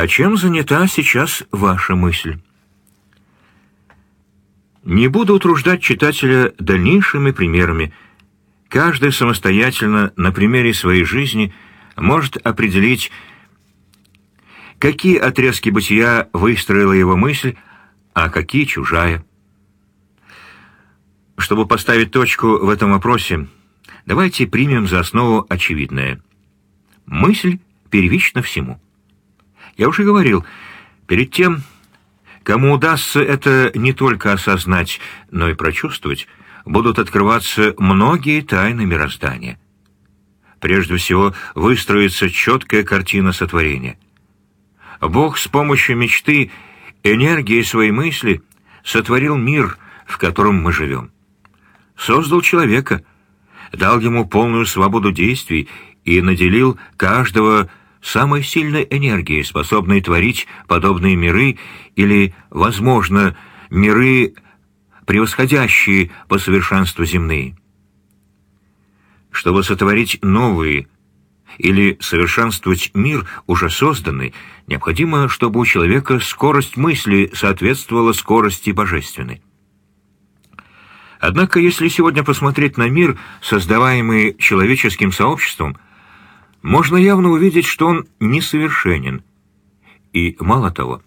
А чем занята сейчас ваша мысль? Не буду утруждать читателя дальнейшими примерами. Каждый самостоятельно на примере своей жизни может определить, какие отрезки бытия выстроила его мысль, а какие чужая. Чтобы поставить точку в этом вопросе, давайте примем за основу очевидное. Мысль первична всему. Я уже говорил, перед тем, кому удастся это не только осознать, но и прочувствовать, будут открываться многие тайны мироздания. Прежде всего, выстроится четкая картина сотворения. Бог с помощью мечты, энергии своей мысли сотворил мир, в котором мы живем. Создал человека, дал ему полную свободу действий и наделил каждого самой сильной энергией, способной творить подобные миры или, возможно, миры, превосходящие по совершенству земные. Чтобы сотворить новые или совершенствовать мир, уже созданный, необходимо, чтобы у человека скорость мысли соответствовала скорости божественной. Однако, если сегодня посмотреть на мир, создаваемый человеческим сообществом, можно явно увидеть, что он несовершенен. И, мало того,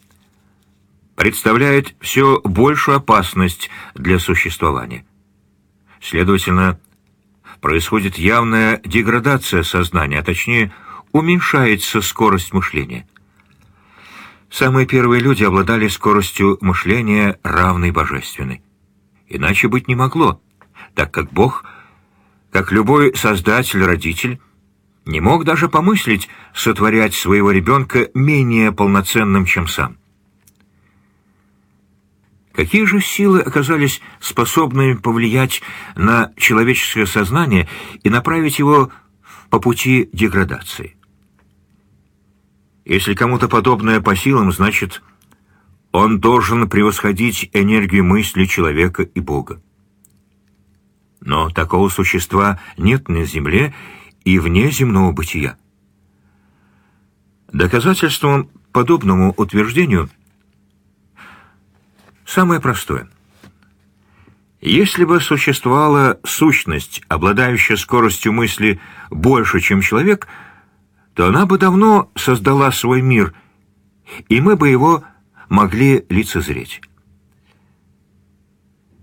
представляет все большую опасность для существования. Следовательно, происходит явная деградация сознания, а точнее, уменьшается скорость мышления. Самые первые люди обладали скоростью мышления, равной божественной. Иначе быть не могло, так как Бог, как любой создатель-родитель, не мог даже помыслить сотворять своего ребенка менее полноценным, чем сам. Какие же силы оказались способны повлиять на человеческое сознание и направить его по пути деградации? Если кому-то подобное по силам, значит, он должен превосходить энергию мысли человека и Бога. Но такого существа нет на Земле и вне земного бытия. Доказательством подобному утверждению самое простое. Если бы существовала сущность, обладающая скоростью мысли больше, чем человек, то она бы давно создала свой мир, и мы бы его могли лицезреть.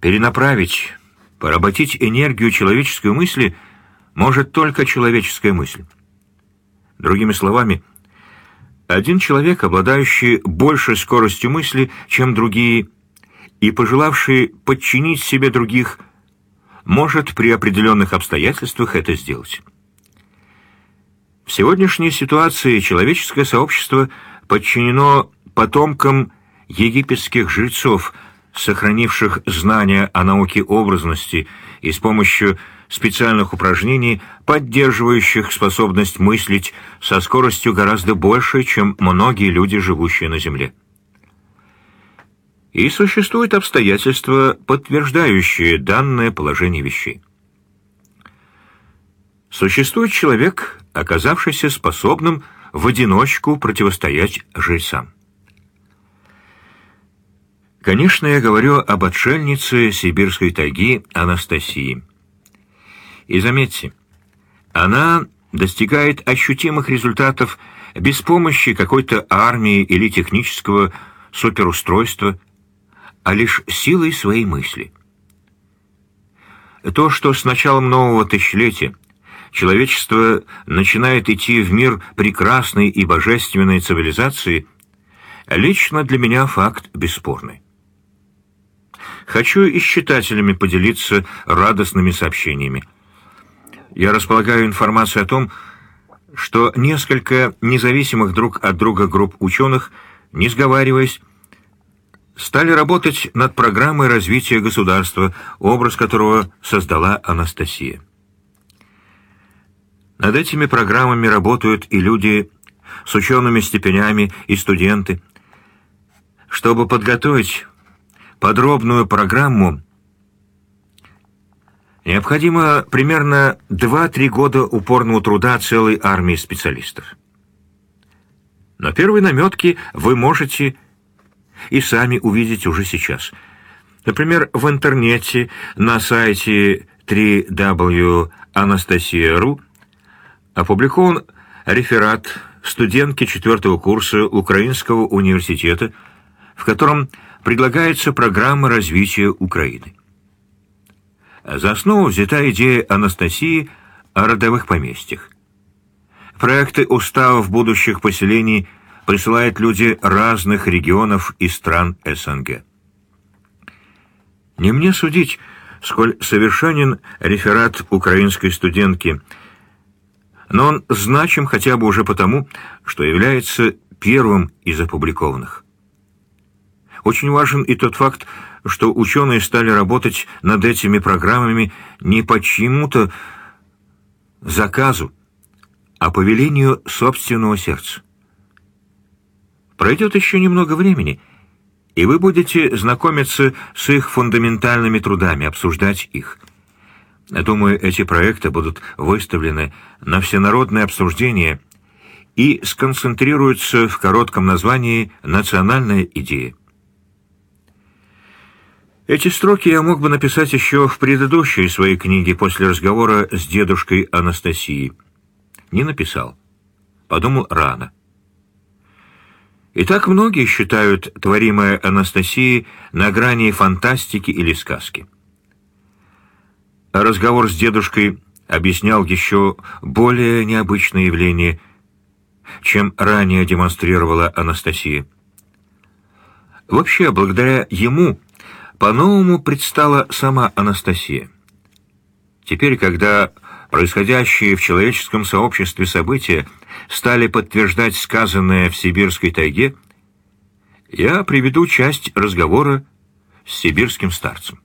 Перенаправить, поработить энергию человеческой мысли – может только человеческая мысль. Другими словами, один человек, обладающий большей скоростью мысли, чем другие, и пожелавший подчинить себе других, может при определенных обстоятельствах это сделать. В сегодняшней ситуации человеческое сообщество подчинено потомкам египетских жрецов, сохранивших знания о науке образности и с помощью специальных упражнений, поддерживающих способность мыслить со скоростью гораздо большей, чем многие люди, живущие на Земле. И существуют обстоятельства, подтверждающие данное положение вещей. Существует человек, оказавшийся способным в одиночку противостоять жрецам. Конечно, я говорю об отшельнице сибирской тайги Анастасии. И заметьте, она достигает ощутимых результатов без помощи какой-то армии или технического суперустройства, а лишь силой своей мысли. То, что с началом нового тысячелетия человечество начинает идти в мир прекрасной и божественной цивилизации, лично для меня факт бесспорный. Хочу и с читателями поделиться радостными сообщениями – я располагаю информацией о том, что несколько независимых друг от друга групп ученых, не сговариваясь, стали работать над программой развития государства, образ которого создала Анастасия. Над этими программами работают и люди с учеными степенями, и студенты. Чтобы подготовить подробную программу, Необходимо примерно 2-3 года упорного труда целой армии специалистов. Но первые наметки вы можете и сами увидеть уже сейчас. Например, в интернете на сайте www.anastasia.ru опубликован реферат студентки четвертого курса Украинского университета, в котором предлагается программа развития Украины. За основу взята идея Анастасии о родовых поместьях. Проекты уставов будущих поселений присылают люди разных регионов и стран СНГ. Не мне судить, сколь совершенен реферат украинской студентки, но он значим хотя бы уже потому, что является первым из опубликованных. Очень важен и тот факт, что ученые стали работать над этими программами не по чьему-то заказу, а по велению собственного сердца. Пройдет еще немного времени, и вы будете знакомиться с их фундаментальными трудами, обсуждать их. Думаю, эти проекты будут выставлены на всенародное обсуждение и сконцентрируются в коротком названии «Национальная идея». Эти строки я мог бы написать еще в предыдущей своей книге после разговора с дедушкой Анастасией не написал. Подумал рано. И так многие считают творимое Анастасией на грани фантастики или сказки. разговор с дедушкой объяснял еще более необычное явление, чем ранее демонстрировала Анастасия. Вообще, благодаря ему по-новому предстала сама Анастасия. Теперь, когда Происходящие в человеческом сообществе события стали подтверждать сказанное в сибирской тайге, я приведу часть разговора с сибирским старцем.